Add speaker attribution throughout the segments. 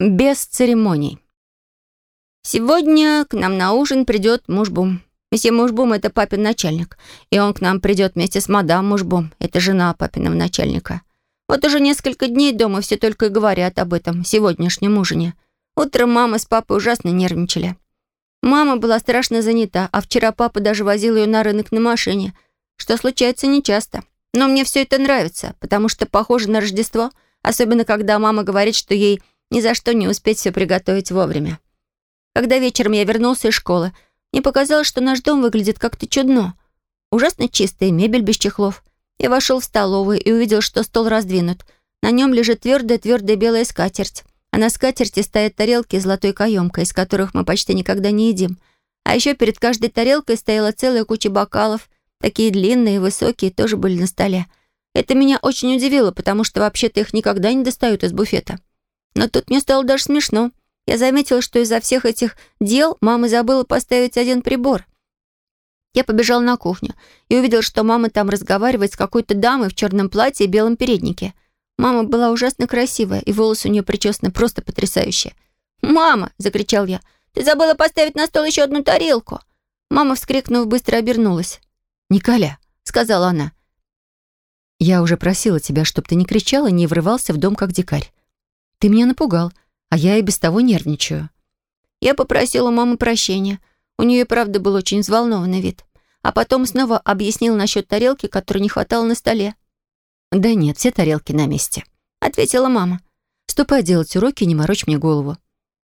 Speaker 1: Без церемоний. Сегодня к нам на ужин придет муж-бум. Месье Мужбум — это папин начальник, и он к нам придет вместе с мадам Мужбум, это жена папиного начальника. Вот уже несколько дней дома все только и говорят об этом сегодняшнем ужине. Утром мама с папой ужасно нервничали. Мама была страшно занята, а вчера папа даже возил ее на рынок на машине, что случается нечасто. Но мне все это нравится, потому что похоже на Рождество, особенно когда мама говорит, что ей ни за что не успеть все приготовить вовремя. Когда вечером я вернулся из школы, мне показалось, что наш дом выглядит как-то чудно. Ужасно чистая мебель без чехлов. Я вошел в столовую и увидел, что стол раздвинут. На нем лежит твердая-твердая белая скатерть. А на скатерти стоят тарелки с золотой каемкой, из которых мы почти никогда не едим. А еще перед каждой тарелкой стояла целая куча бокалов. Такие длинные высокие тоже были на столе. Это меня очень удивило, потому что вообще-то их никогда не достают из буфета. Но тут мне стало даже смешно. Я заметила, что из-за всех этих дел мама забыла поставить один прибор. Я побежал на кухню и увидел, что мама там разговаривает с какой-то дамой в черном платье и белом переднике. Мама была ужасно красивая, и волосы у нее причесаны просто потрясающе. «Мама!» — закричал я. «Ты забыла поставить на стол еще одну тарелку!» Мама, вскрикнув, быстро обернулась.
Speaker 2: «Николя!» — сказала она. «Я уже просила тебя, чтобы ты не кричал и не врывался в дом, как дикарь. Ты меня напугал а я и без того нервничаю.
Speaker 1: Я попросила мамы прощения. У нее, правда, был очень взволнованный вид. А потом снова объяснил насчет тарелки, которой не хватало на столе.
Speaker 2: «Да нет, все тарелки на месте», — ответила мама. «Ступай делать уроки не морочь мне голову».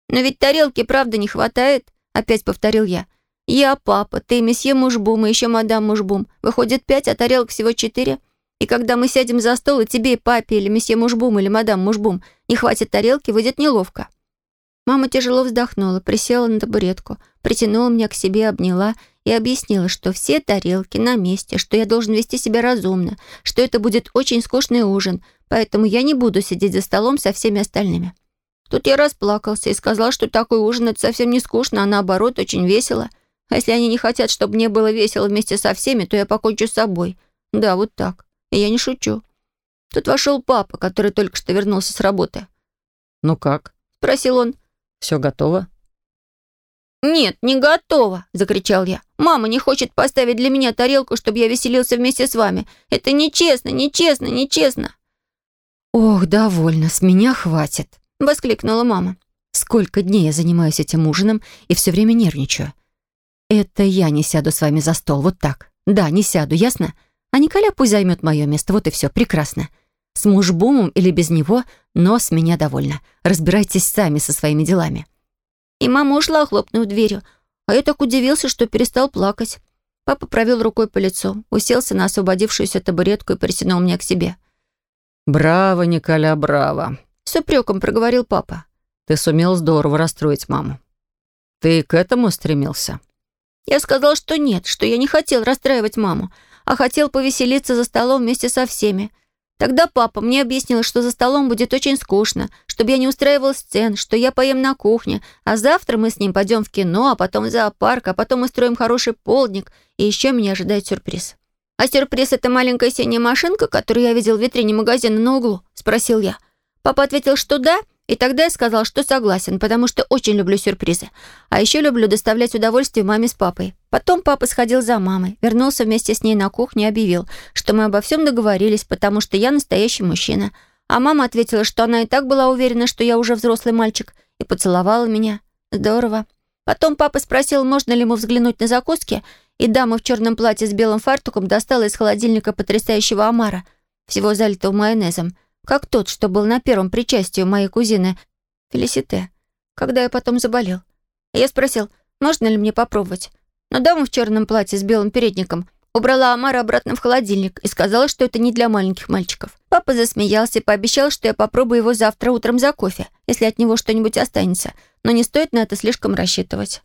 Speaker 1: «Но ведь тарелки, правда, не хватает», — опять повторил я. «Я, папа, ты, месье Мужбум и еще мадам Мужбум. Выходит пять, а тарелок всего четыре. И когда мы сядем за стол, и тебе, и папе, или месье Мужбум, или мадам Мужбум не хватит тарелки, выйдет неловко». Мама тяжело вздохнула, присела на табуретку, притянула меня к себе, обняла и объяснила, что все тарелки на месте, что я должен вести себя разумно, что это будет очень скучный ужин, поэтому я не буду сидеть за столом со всеми остальными. Тут я расплакался и сказал, что такой ужин — это совсем не скучно, а наоборот, очень весело. А если они не хотят, чтобы мне было весело вместе со всеми, то я покончу с собой. Да, вот так. И я не шучу. Тут вошел папа, который только что вернулся с работы.
Speaker 3: «Ну как?»
Speaker 1: — спросил он.
Speaker 3: «Все готово?»
Speaker 1: «Нет, не готово!» — закричал я. «Мама не хочет поставить для меня тарелку, чтобы я веселился вместе с вами. Это нечестно, нечестно, нечестно!»
Speaker 2: «Ох, довольно, с меня хватит!»
Speaker 1: — воскликнула мама.
Speaker 2: «Сколько дней я занимаюсь этим ужином и все время нервничаю. Это я не сяду с вами за стол, вот так. Да, не сяду, ясно? А Николя пусть займет мое место, вот и все, прекрасно. С мужбумом или без него, но с меня довольно. Разбирайтесь сами со своими делами».
Speaker 1: И мама ушла, хлопнув дверью. А я так удивился, что перестал плакать. Папа провел рукой по лицу, уселся на освободившуюся табуретку и притянул меня к себе.
Speaker 3: «Браво, Николя, браво!»
Speaker 1: С упреком проговорил папа.
Speaker 3: «Ты сумел здорово расстроить маму. Ты к этому стремился?»
Speaker 1: Я сказал, что нет, что я не хотел расстраивать маму, а хотел повеселиться за столом вместе со всеми. Тогда папа мне объяснил, что за столом будет очень скучно, чтобы я не устраивал сцен, что я поем на кухне, а завтра мы с ним пойдем в кино, а потом в зоопарк, а потом устроим хороший полдник, и еще меня ожидает сюрприз. «А сюрприз — это маленькая синяя машинка, которую я видел в витрине магазина на углу?» — спросил я. Папа ответил, что да, и тогда я сказал, что согласен, потому что очень люблю сюрпризы. А еще люблю доставлять удовольствие маме с папой. Потом папа сходил за мамой, вернулся вместе с ней на кухню и объявил, что мы обо всем договорились, потому что я настоящий мужчина. А мама ответила, что она и так была уверена, что я уже взрослый мальчик, и поцеловала меня. Здорово. Потом папа спросил, можно ли ему взглянуть на закуски, и дама в черном платье с белым фартуком достала из холодильника потрясающего омара, всего залитого майонезом как тот, что был на первом причастии моей кузины Фелисите, когда я потом заболел. Я спросил, можно ли мне попробовать. Но дама в черном платье с белым передником убрала омара обратно в холодильник и сказала, что это не для маленьких мальчиков. Папа засмеялся и пообещал, что я попробую его завтра утром за кофе, если от него что-нибудь останется, но не стоит на это слишком рассчитывать.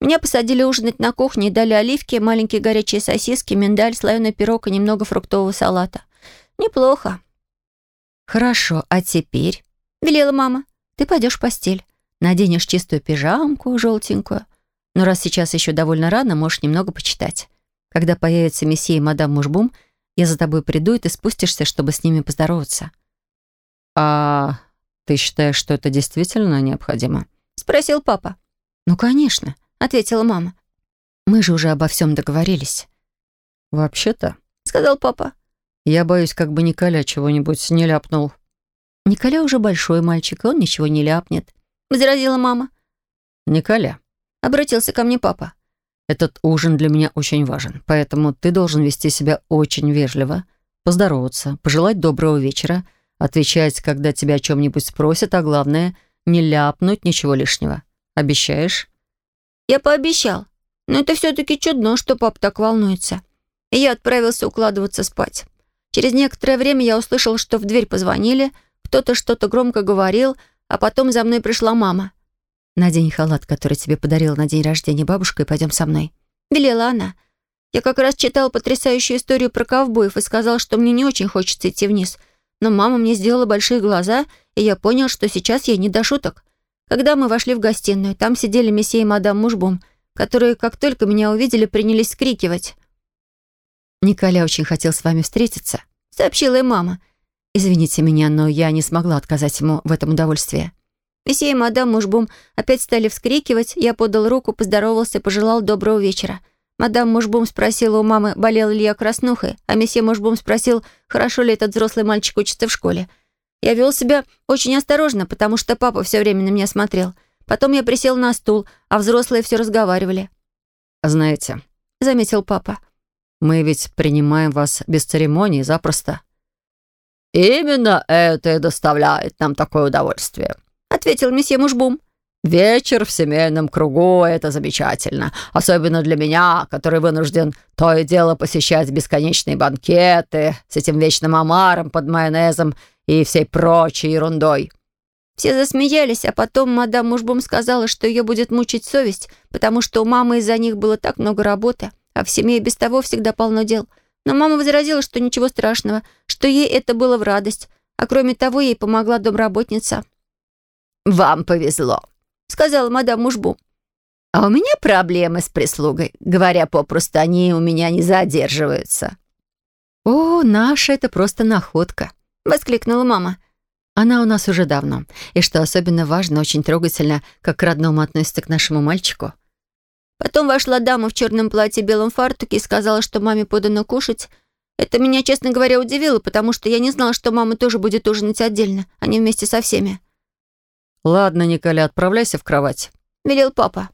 Speaker 1: Меня посадили ужинать на кухне и дали оливки, маленькие горячие сосиски, миндаль, слоеный пирог и немного фруктового салата. Неплохо.
Speaker 2: «Хорошо, а теперь?»
Speaker 1: — велела мама.
Speaker 2: «Ты пойдешь в постель, наденешь чистую пижамку, желтенькую. Но раз сейчас еще довольно рано, можешь немного почитать. Когда появятся месье и мадам Мужбум, я за тобой приду, и ты спустишься, чтобы с ними поздороваться».
Speaker 3: «А ты считаешь, что это действительно необходимо?»
Speaker 1: — спросил папа.
Speaker 2: «Ну, конечно», — ответила мама. «Мы же уже обо всем договорились».
Speaker 3: «Вообще-то», —
Speaker 1: сказал папа,
Speaker 3: «я боюсь, как бы Николя чего-нибудь не ляпнул».
Speaker 2: «Николя уже большой мальчик, и он ничего не ляпнет», —
Speaker 1: возразила мама.
Speaker 3: «Николя», —
Speaker 1: обратился ко мне папа.
Speaker 3: «Этот ужин для меня очень важен, поэтому ты должен вести себя очень вежливо, поздороваться, пожелать доброго вечера, отвечать, когда тебя о чем-нибудь спросят, а главное, не ляпнуть ничего лишнего. Обещаешь?»
Speaker 1: Я пообещал, но это все-таки чудно, что папа так волнуется. И я отправился укладываться спать. Через некоторое время я услышал, что в дверь позвонили, кто-то что-то громко говорил, а потом за мной пришла мама.
Speaker 2: «Надень халат, который тебе подарила на день рождения бабушка, и пойдем со мной».
Speaker 1: Велела она. Я как раз читал потрясающую историю про ковбоев и сказал, что мне не очень хочется идти вниз. Но мама мне сделала большие глаза, и я понял, что сейчас ей не до шуток. Когда мы вошли в гостиную, там сидели месье и мадам Мушбум, которые, как только меня увидели, принялись скрикивать.
Speaker 2: «Николя очень хотел с вами встретиться», — сообщила им мама. «Извините меня, но я не смогла отказать ему в этом удовольствии».
Speaker 1: Месье и мадам Мушбум опять стали вскрикивать, я подал руку, поздоровался и пожелал доброго вечера. Мадам Мушбум спросила у мамы, болел ли я краснухой, а месье Мушбум спросил, хорошо ли этот взрослый мальчик учится в школе. Я вел себя очень осторожно, потому что папа все время на меня смотрел. Потом я присел на стул, а взрослые все разговаривали.
Speaker 3: «Знаете», —
Speaker 1: заметил папа,
Speaker 3: «мы ведь принимаем вас без церемоний запросто».
Speaker 4: «Именно это и доставляет нам такое удовольствие», —
Speaker 1: ответил месье Мушбум.
Speaker 4: «Вечер в семейном кругу — это замечательно, особенно для меня, который вынужден то и дело посещать бесконечные банкеты с этим вечным омаром под майонезом и всей прочей ерундой».
Speaker 1: Все засмеялись, а потом мадам Мушбум сказала, что ее будет мучить совесть, потому что у мамы из-за них было так много работы, а в семье без того всегда полно дел. Но мама возразила, что ничего страшного, что ей это было в радость, а кроме того ей помогла домработница.
Speaker 4: «Вам повезло», — сказала мадам Мушбум. «А у меня проблемы с прислугой. Говоря попросту, они у меня не задерживаются».
Speaker 2: «О, наша — это просто находка», —
Speaker 1: воскликнула мама.
Speaker 2: «Она у нас уже давно. И что особенно важно, очень трогательно, как к родному относится к нашему мальчику».
Speaker 1: Потом вошла дама в черном платье и белом фартуке и сказала, что маме подано кушать. Это меня, честно говоря, удивило, потому что я не знала, что мама тоже будет ужинать отдельно, а не вместе со всеми.
Speaker 3: «Ладно, Николя, отправляйся в кровать», —
Speaker 1: велел папа.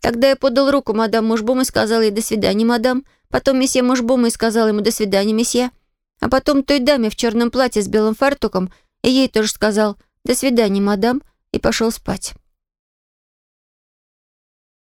Speaker 1: Тогда я подал руку мадам Мушбум и сказал ей «до свидания, мадам». Потом месье Мушбум и сказал ему «до свидания, месье». А потом той даме в черном платье с белым фартуком, и ей тоже сказал «до свидания, мадам», и пошел спать.